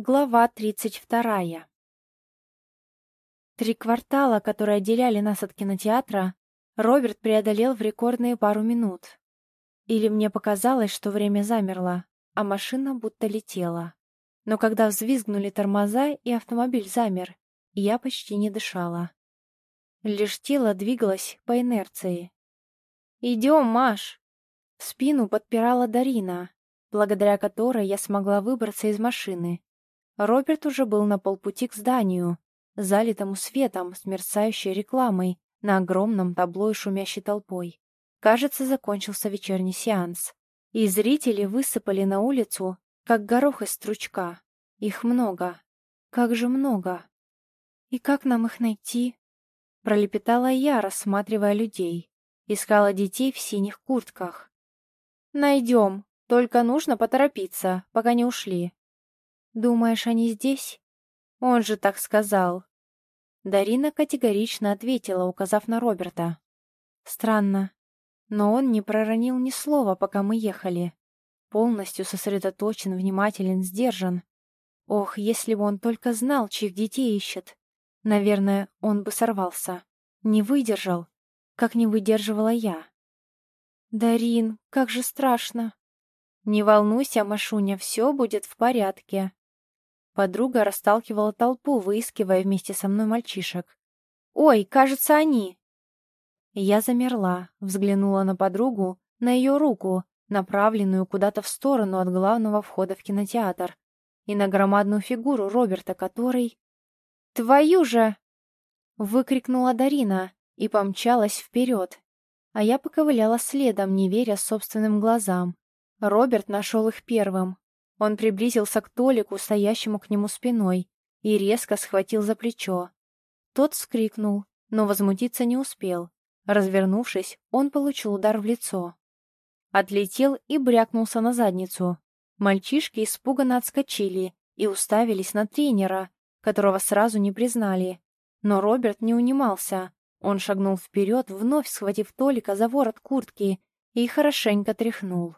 Глава тридцать вторая. Три квартала, которые отделяли нас от кинотеатра, Роберт преодолел в рекордные пару минут. Или мне показалось, что время замерло, а машина будто летела. Но когда взвизгнули тормоза и автомобиль замер, я почти не дышала. Лишь тело двигалось по инерции. «Идем, Маш!» Спину подпирала Дарина, благодаря которой я смогла выбраться из машины Роберт уже был на полпути к зданию, залитому светом с мерцающей рекламой на огромном табло и шумящей толпой. Кажется, закончился вечерний сеанс. И зрители высыпали на улицу, как горох из стручка. Их много. Как же много. И как нам их найти? Пролепетала я, рассматривая людей. Искала детей в синих куртках. Найдем, только нужно поторопиться, пока не ушли. «Думаешь, они здесь?» «Он же так сказал». Дарина категорично ответила, указав на Роберта. «Странно, но он не проронил ни слова, пока мы ехали. Полностью сосредоточен, внимателен, сдержан. Ох, если бы он только знал, чьих детей ищет. Наверное, он бы сорвался. Не выдержал, как не выдерживала я. «Дарин, как же страшно!» «Не волнуйся, Машуня, все будет в порядке», Подруга расталкивала толпу, выискивая вместе со мной мальчишек. «Ой, кажется, они!» Я замерла, взглянула на подругу, на ее руку, направленную куда-то в сторону от главного входа в кинотеатр, и на громадную фигуру Роберта, который... «Твою же!» — выкрикнула Дарина и помчалась вперед, а я поковыляла следом, не веря собственным глазам. Роберт нашел их первым, он приблизился к Толику, стоящему к нему спиной, и резко схватил за плечо. Тот вскрикнул, но возмутиться не успел. Развернувшись, он получил удар в лицо. Отлетел и брякнулся на задницу. Мальчишки испуганно отскочили и уставились на тренера, которого сразу не признали. Но Роберт не унимался. Он шагнул вперед, вновь схватив Толика за ворот куртки и хорошенько тряхнул.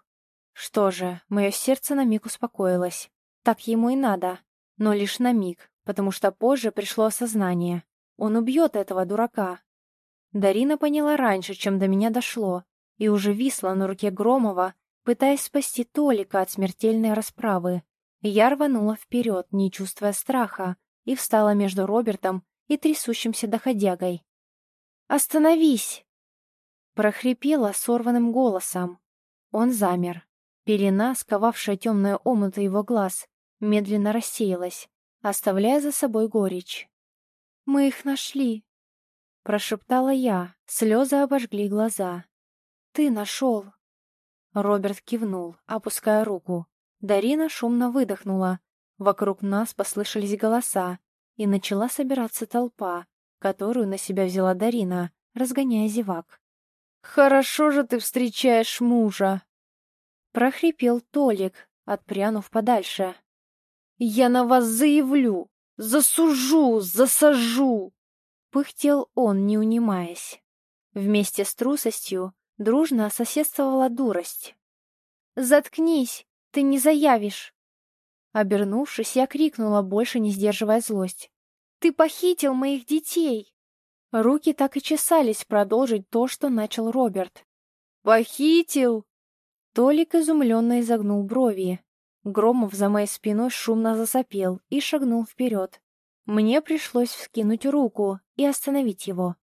Что же, мое сердце на миг успокоилось. Так ему и надо. Но лишь на миг, потому что позже пришло осознание. Он убьет этого дурака. Дарина поняла раньше, чем до меня дошло, и уже висла на руке Громова, пытаясь спасти Толика от смертельной расправы. Я рванула вперед, не чувствуя страха, и встала между Робертом и трясущимся доходягой. «Остановись!» прохрипела сорванным голосом. Он замер, Пелена, сковавшая темное омуты его глаз, медленно рассеялась, оставляя за собой горечь. «Мы их нашли», — прошептала я, слезы обожгли глаза. «Ты нашел». Роберт кивнул, опуская руку. Дарина шумно выдохнула. Вокруг нас послышались голоса, и начала собираться толпа, которую на себя взяла Дарина, разгоняя зевак. «Хорошо же ты встречаешь мужа!» Прохрипел Толик, отпрянув подальше. «Я на вас заявлю! Засужу! Засажу!» Пыхтел он, не унимаясь. Вместе с трусостью дружно соседствовала дурость. «Заткнись! Ты не заявишь!» Обернувшись, я крикнула, больше не сдерживая злость. «Ты похитил моих детей!» Руки так и чесались продолжить то, что начал Роберт. «Похитил?» Толик изумленно изогнул брови. Громов за моей спиной шумно засопел и шагнул вперед. Мне пришлось вскинуть руку и остановить его.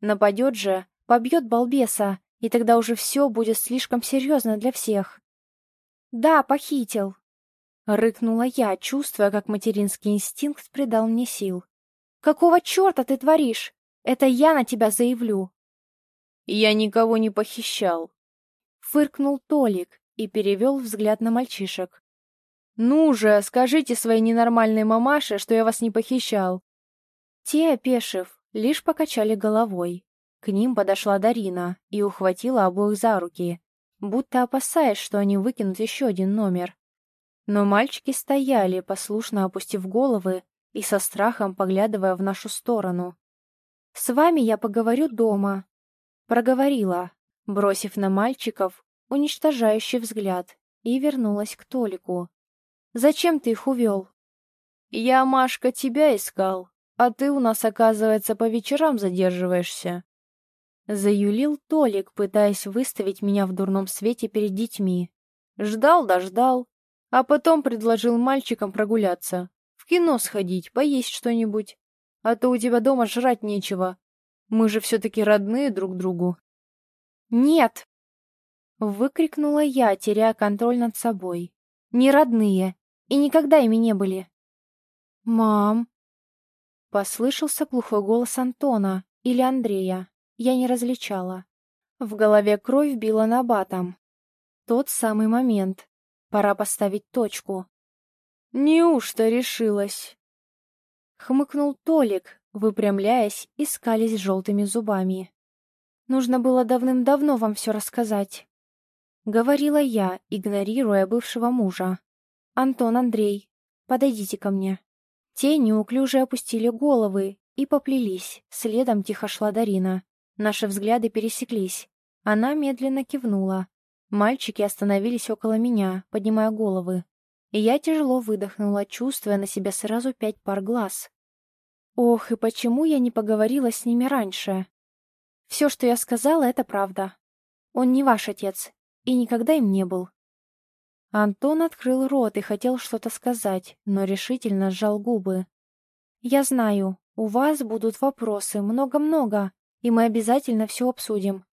Нападет же, побьет балбеса, и тогда уже все будет слишком серьезно для всех. «Да, похитил!» — рыкнула я, чувствуя, как материнский инстинкт придал мне сил. «Какого черта ты творишь? Это я на тебя заявлю!» «Я никого не похищал», Фыркнул Толик и перевел взгляд на мальчишек. «Ну же, скажите своей ненормальной мамаше, что я вас не похищал!» Те, опешив, лишь покачали головой. К ним подошла Дарина и ухватила обоих за руки, будто опасаясь, что они выкинут еще один номер. Но мальчики стояли, послушно опустив головы и со страхом поглядывая в нашу сторону. «С вами я поговорю дома», — проговорила, бросив на мальчиков уничтожающий взгляд, и вернулась к Толику. «Зачем ты их увел?» «Я, Машка, тебя искал, а ты у нас, оказывается, по вечерам задерживаешься». Заюлил Толик, пытаясь выставить меня в дурном свете перед детьми. Ждал да ждал, а потом предложил мальчикам прогуляться, в кино сходить, поесть что-нибудь. А то у тебя дома жрать нечего. Мы же все-таки родные друг другу. «Нет!» — выкрикнула я, теряя контроль над собой. «Не родные, и никогда ими не были». «Мам!» — послышался глухой голос Антона или Андрея. Я не различала. В голове кровь била на батом. Тот самый момент. Пора поставить точку. «Неужто решилась?» Хмыкнул Толик, выпрямляясь и скались желтыми зубами. «Нужно было давным-давно вам все рассказать», — говорила я, игнорируя бывшего мужа. «Антон, Андрей, подойдите ко мне». Те неуклюже опустили головы и поплелись, следом тихо шла Дарина. Наши взгляды пересеклись. Она медленно кивнула. Мальчики остановились около меня, поднимая головы. И я тяжело выдохнула, чувствуя на себя сразу пять пар глаз. Ох, и почему я не поговорила с ними раньше? Все, что я сказала, это правда. Он не ваш отец, и никогда им не был. Антон открыл рот и хотел что-то сказать, но решительно сжал губы. «Я знаю, у вас будут вопросы, много-много, и мы обязательно все обсудим.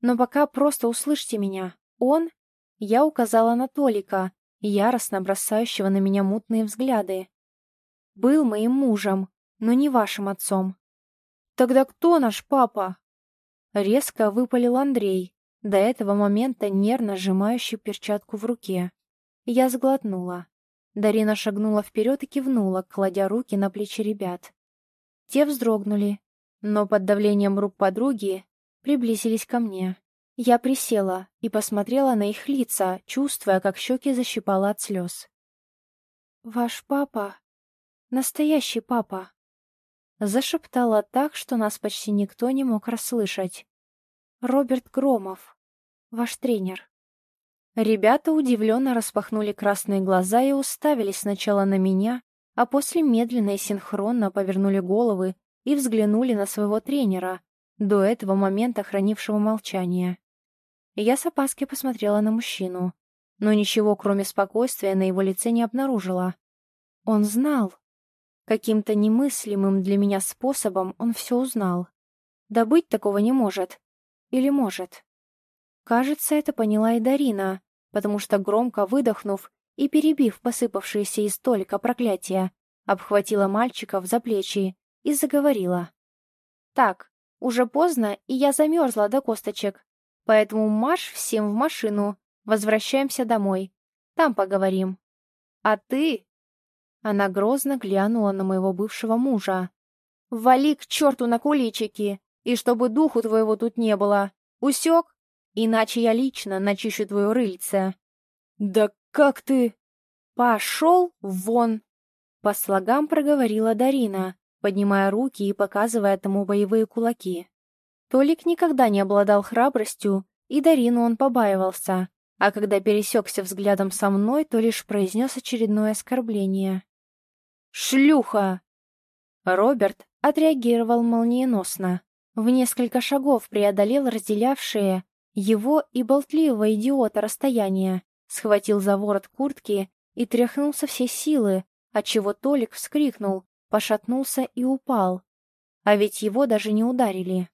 Но пока просто услышьте меня. Он...» Я указала на Толика, яростно бросающего на меня мутные взгляды. «Был моим мужем, но не вашим отцом». «Тогда кто наш папа?» Резко выпалил Андрей, до этого момента нервно сжимающий перчатку в руке. Я сглотнула. Дарина шагнула вперед и кивнула, кладя руки на плечи ребят. Те вздрогнули, но под давлением рук подруги приблизились ко мне. Я присела и посмотрела на их лица, чувствуя, как щеки защипала от слез. «Ваш папа? Настоящий папа?» Зашептала так, что нас почти никто не мог расслышать. «Роберт Громов, ваш тренер». Ребята удивленно распахнули красные глаза и уставились сначала на меня, а после медленно и синхронно повернули головы и взглянули на своего тренера, до этого момента хранившего молчание. Я с опаской посмотрела на мужчину, но ничего, кроме спокойствия, на его лице не обнаружила. Он знал. Каким-то немыслимым для меня способом он все узнал. Да быть такого не может. Или может. Кажется, это поняла и Дарина, потому что, громко выдохнув и перебив посыпавшиеся из столика проклятия, обхватила мальчиков за плечи и заговорила. «Так, уже поздно, и я замерзла до косточек. Поэтому марш всем в машину, возвращаемся домой. Там поговорим. А ты...» Она грозно глянула на моего бывшего мужа. «Вали к черту на куличики, и чтобы духу твоего тут не было. Усек? Иначе я лично начищу твое рыльце». «Да как ты...» «Пошел вон!» По слогам проговорила Дарина, поднимая руки и показывая тому боевые кулаки. Толик никогда не обладал храбростью, и Дарину он побаивался, а когда пересекся взглядом со мной, то лишь произнес очередное оскорбление. «Шлюха!» Роберт отреагировал молниеносно. В несколько шагов преодолел разделявшие его и болтливого идиота расстояние, схватил за ворот куртки и тряхнул со всей силы, отчего Толик вскрикнул, пошатнулся и упал. А ведь его даже не ударили.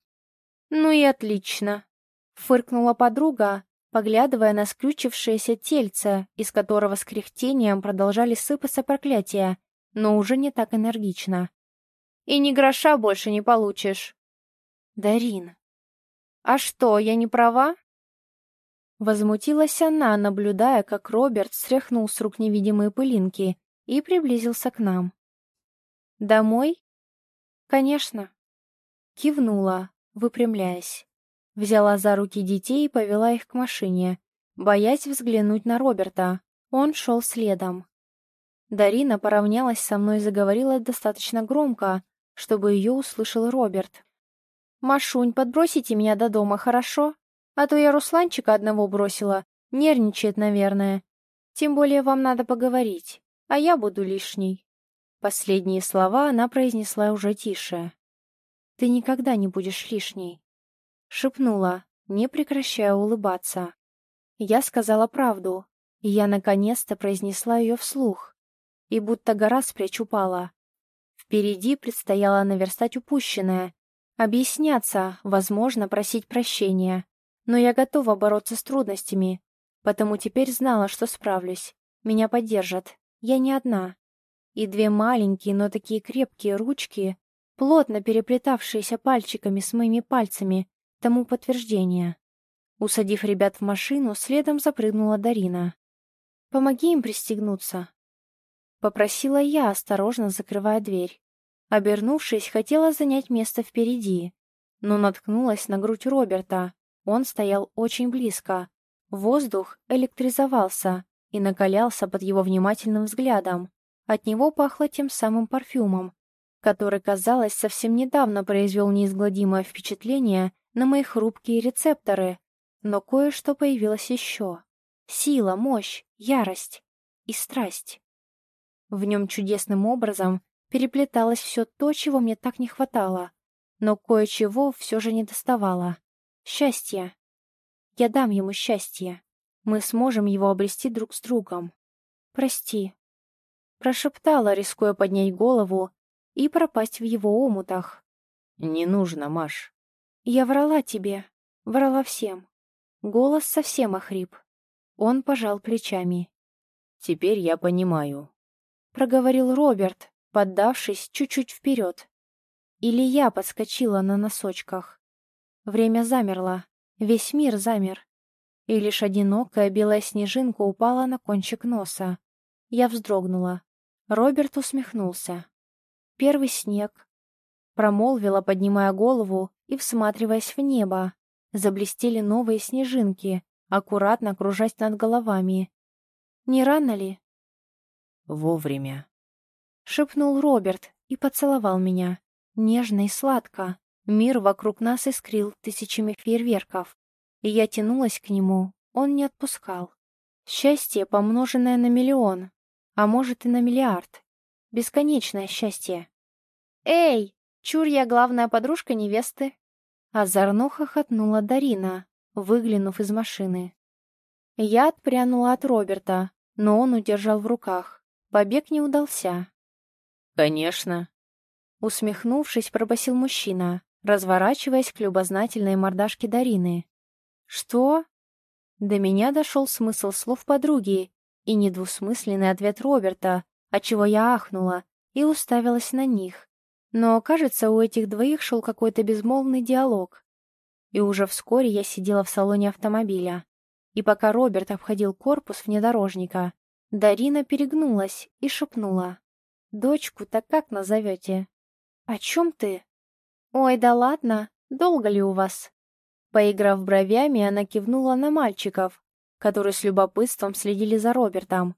«Ну и отлично!» — фыркнула подруга, поглядывая на скрючившееся тельце, из которого с кряхтением продолжали сыпаться проклятия, но уже не так энергично. «И ни гроша больше не получишь!» «Дарин!» «А что, я не права?» Возмутилась она, наблюдая, как Роберт стряхнул с рук невидимые пылинки и приблизился к нам. «Домой?» «Конечно». Кивнула, выпрямляясь. Взяла за руки детей и повела их к машине, боясь взглянуть на Роберта. Он шел следом. Дарина поравнялась со мной и заговорила достаточно громко, чтобы ее услышал Роберт. «Машунь, подбросите меня до дома, хорошо? А то я Русланчика одного бросила. Нервничает, наверное. Тем более вам надо поговорить, а я буду лишней». Последние слова она произнесла уже тише. «Ты никогда не будешь лишней», — шепнула, не прекращая улыбаться. Я сказала правду, и я наконец-то произнесла ее вслух, и будто гора с плеч упала. Впереди предстояло наверстать упущенное, объясняться, возможно, просить прощения. Но я готова бороться с трудностями, потому теперь знала, что справлюсь. Меня поддержат. Я не одна. И две маленькие, но такие крепкие ручки, плотно переплетавшиеся пальчиками с моими пальцами, тому подтверждение. Усадив ребят в машину, следом запрыгнула Дарина. «Помоги им пристегнуться», — попросила я, осторожно закрывая дверь. Обернувшись, хотела занять место впереди, но наткнулась на грудь Роберта. Он стоял очень близко. Воздух электризовался и накалялся под его внимательным взглядом. От него пахло тем самым парфюмом, который, казалось, совсем недавно произвел неизгладимое впечатление на мои хрупкие рецепторы. Но кое-что появилось еще. Сила, мощь, ярость и страсть. В нем чудесным образом переплеталось все то, чего мне так не хватало, но кое-чего все же не доставало. Счастье. Я дам ему счастье. Мы сможем его обрести друг с другом. Прости. Прошептала, рискуя поднять голову и пропасть в его омутах. «Не нужно, Маш». «Я врала тебе. Врала всем». Голос совсем охрип. Он пожал плечами. «Теперь я понимаю», — проговорил Роберт, поддавшись чуть-чуть вперед. Или я подскочила на носочках. Время замерло, весь мир замер. И лишь одинокая белая снежинка упала на кончик носа. Я вздрогнула. Роберт усмехнулся. Первый снег. Промолвила, поднимая голову и всматриваясь в небо. Заблестели новые снежинки, аккуратно кружась над головами. «Не рано ли?» «Вовремя», — шепнул Роберт и поцеловал меня. Нежно и сладко. Мир вокруг нас искрил тысячами фейерверков. И я тянулась к нему, он не отпускал. Счастье, помноженное на миллион, а может и на миллиард. Бесконечное счастье. «Эй, чур я главная подружка невесты!» Озорно хохотнула Дарина, выглянув из машины. Я отпрянула от Роберта, но он удержал в руках. Побег не удался. «Конечно», — усмехнувшись, пробасил мужчина, разворачиваясь к любознательной мордашке Дарины. «Что?» До меня дошел смысл слов подруги и недвусмысленный ответ Роберта, отчего я ахнула и уставилась на них. Но, кажется, у этих двоих шел какой-то безмолвный диалог. И уже вскоре я сидела в салоне автомобиля. И пока Роберт обходил корпус внедорожника, Дарина перегнулась и шепнула. «Дочку так как назовете?» «О чем ты?» «Ой, да ладно, долго ли у вас?» Поиграв бровями, она кивнула на мальчиков, которые с любопытством следили за Робертом.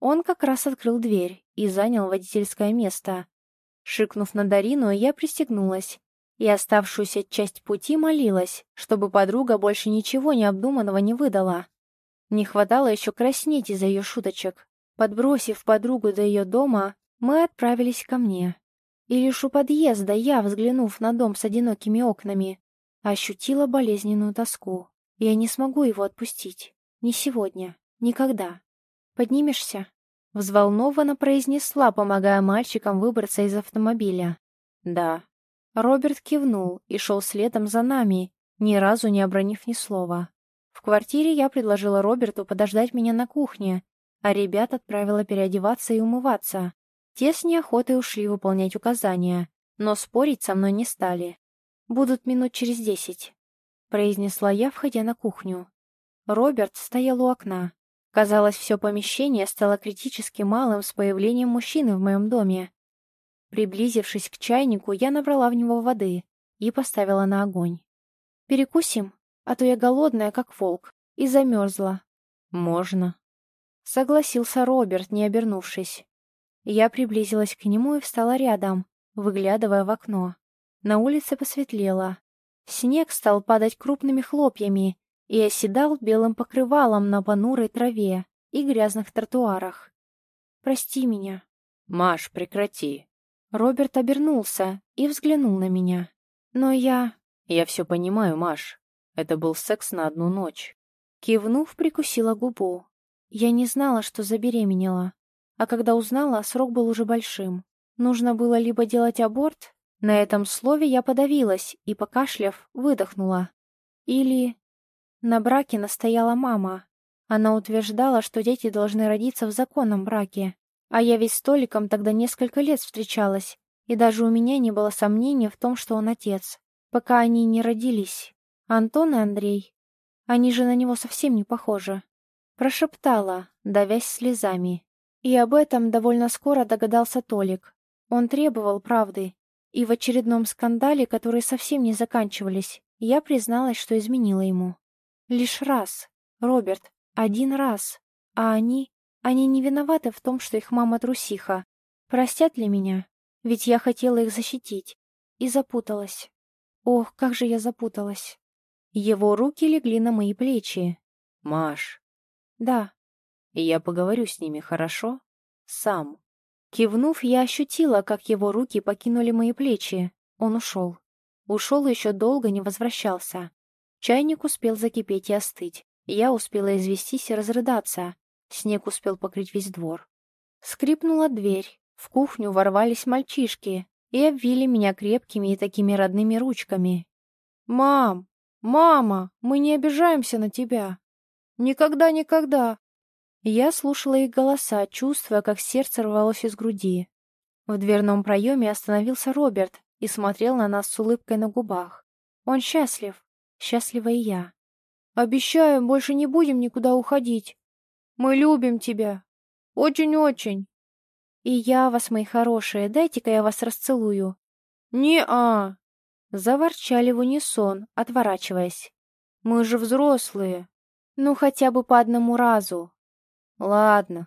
Он как раз открыл дверь и занял водительское место. Шикнув на Дарину, я пристегнулась и оставшуюся часть пути молилась, чтобы подруга больше ничего необдуманного не выдала. Не хватало еще краснеть из-за ее шуточек. Подбросив подругу до ее дома, мы отправились ко мне. И лишь у подъезда я, взглянув на дом с одинокими окнами, ощутила болезненную тоску. Я не смогу его отпустить. Ни сегодня, никогда. «Поднимешься?» Взволнованно произнесла, помогая мальчикам выбраться из автомобиля. «Да», Роберт кивнул и шел следом за нами, ни разу не обронив ни слова. Квартире я предложила Роберту подождать меня на кухне, а ребят отправила переодеваться и умываться. Те с неохотой ушли выполнять указания, но спорить со мной не стали. «Будут минут через десять», — произнесла я, входя на кухню. Роберт стоял у окна. Казалось, все помещение стало критически малым с появлением мужчины в моем доме. Приблизившись к чайнику, я набрала в него воды и поставила на огонь. «Перекусим, а то я голодная, как волк, и замерзла». «Можно», — согласился Роберт, не обернувшись. Я приблизилась к нему и встала рядом, выглядывая в окно. На улице посветлело. Снег стал падать крупными хлопьями и оседал белым покрывалом на понурой траве и грязных тротуарах. «Прости меня», «Маш, прекрати». Роберт обернулся и взглянул на меня. Но я... «Я все понимаю, Маш. Это был секс на одну ночь». Кивнув, прикусила губу. Я не знала, что забеременела. А когда узнала, срок был уже большим. Нужно было либо делать аборт, на этом слове я подавилась и, покашляв, выдохнула. Или... На браке настояла мама. Она утверждала, что дети должны родиться в законном браке. А я ведь с Толиком тогда несколько лет встречалась, и даже у меня не было сомнений в том, что он отец, пока они не родились. Антон и Андрей. Они же на него совсем не похожи. Прошептала, давясь слезами. И об этом довольно скоро догадался Толик. Он требовал правды. И в очередном скандале, которые совсем не заканчивались, я призналась, что изменила ему. Лишь раз. Роберт. Один раз. А они... Они не виноваты в том, что их мама трусиха. Простят ли меня? Ведь я хотела их защитить. И запуталась. Ох, как же я запуталась. Его руки легли на мои плечи. «Маш». «Да». «И я поговорю с ними, хорошо? Сам». Кивнув, я ощутила, как его руки покинули мои плечи. Он ушел. Ушел и еще долго не возвращался. Чайник успел закипеть и остыть. Я успела известись и разрыдаться. Снег успел покрыть весь двор. Скрипнула дверь. В кухню ворвались мальчишки и обвили меня крепкими и такими родными ручками. «Мам! Мама! Мы не обижаемся на тебя! Никогда-никогда!» Я слушала их голоса, чувствуя, как сердце рвалось из груди. В дверном проеме остановился Роберт и смотрел на нас с улыбкой на губах. Он счастлив, счастлива и я. «Обещаю, больше не будем никуда уходить. Мы любим тебя. Очень-очень. И я вас, мои хорошие, дайте-ка я вас расцелую». «Не-а!» Заворчали в унисон, отворачиваясь. «Мы же взрослые. Ну, хотя бы по одному разу, Ладно.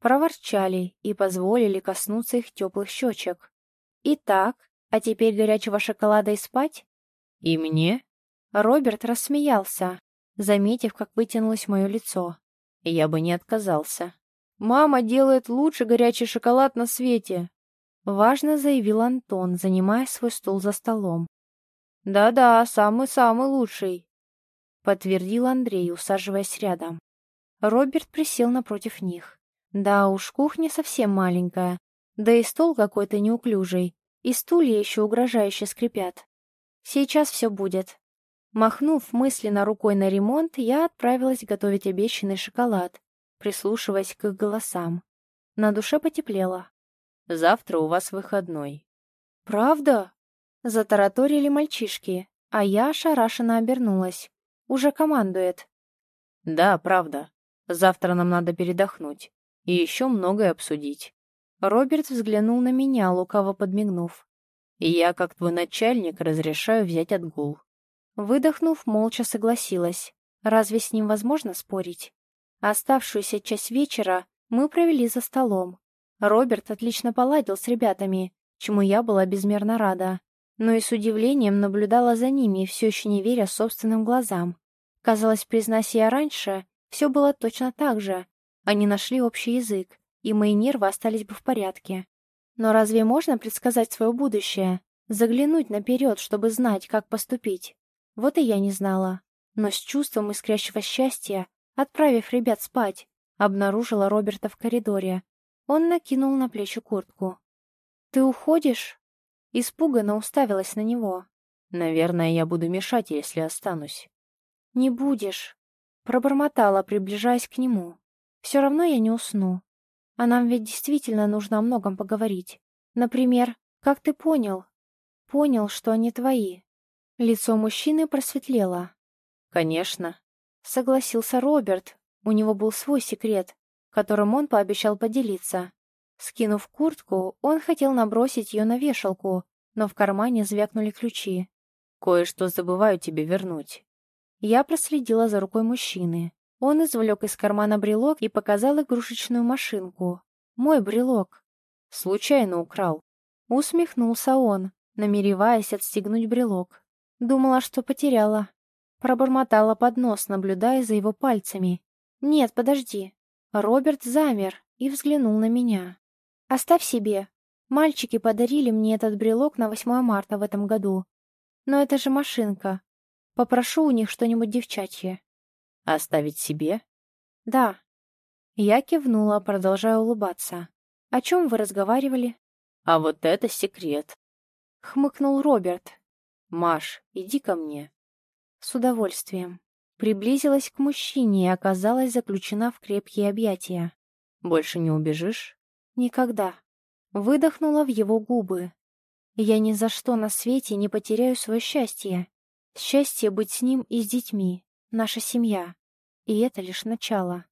Проворчали и позволили коснуться их теплых щечек. Итак, а теперь горячего шоколада и спать? И мне? Роберт рассмеялся, заметив, как вытянулось мое лицо. Я бы не отказался. «Мама делает лучший горячий шоколад на свете!» Важно заявил Антон, занимая свой стул за столом. «Да-да, самый-самый лучший», — подтвердил Андрей, усаживаясь рядом. Роберт присел напротив них. Да уж, кухня совсем маленькая, да и стол какой-то неуклюжий, и стулья еще угрожающе скрипят. Сейчас все будет. Махнув мысленно рукой на ремонт, я отправилась готовить обещанный шоколад, прислушиваясь к их голосам. На душе потеплело. «Завтра у вас выходной». «Правда?» Затараторили мальчишки, а я ошарашенно обернулась. Уже командует. «Да, правда. Завтра нам надо передохнуть. И еще многое обсудить. Роберт взглянул на меня, лукаво подмигнув. Я, как твой начальник, разрешаю взять отгул. Выдохнув, молча согласилась. Разве с ним возможно спорить? Оставшуюся часть вечера мы провели за столом. Роберт отлично поладил с ребятами, чему я была безмерно рада. Но и с удивлением наблюдала за ними, все еще не веря собственным глазам. Казалось, признайся я раньше, все было точно так же. Они нашли общий язык, и мои нервы остались бы в порядке. Но разве можно предсказать свое будущее? Заглянуть наперед, чтобы знать, как поступить? Вот и я не знала. Но с чувством искрящего счастья, отправив ребят спать, обнаружила Роберта в коридоре. Он накинул на плечи куртку. «Ты уходишь?» Испуганно уставилась на него. «Наверное, я буду мешать, если останусь». «Не будешь», Пробормотала, приближаясь к нему. «Все равно я не усну. А нам ведь действительно нужно о многом поговорить. Например, как ты понял? Понял, что они твои». Лицо мужчины просветлело. «Конечно», — согласился Роберт. У него был свой секрет, которым он пообещал поделиться. Скинув куртку, он хотел набросить ее на вешалку, но в кармане звякнули ключи. «Кое-что забываю тебе вернуть». Я проследила за рукой мужчины. Он извлек из кармана брелок и показал игрушечную машинку. Мой брелок. Случайно украл. Усмехнулся он, намереваясь отстегнуть брелок. Думала, что потеряла. Пробормотала под нос, наблюдая за его пальцами. «Нет, подожди». Роберт замер и взглянул на меня. Оставь себе. Мальчики подарили мне этот брелок на 8 марта в этом году. Но это же машинка. Попрошу у них что-нибудь девчачье. Оставить себе? Да. Я кивнула, продолжая улыбаться. О чем вы разговаривали? А вот это секрет. Хмыкнул Роберт. Маш, иди ко мне. С удовольствием. Приблизилась к мужчине и оказалась заключена в крепкие объятия. Больше не убежишь? Никогда. Выдохнула в его губы. Я ни за что на свете не потеряю свое счастье. Счастье быть с ним и с детьми. Наша семья. И это лишь начало.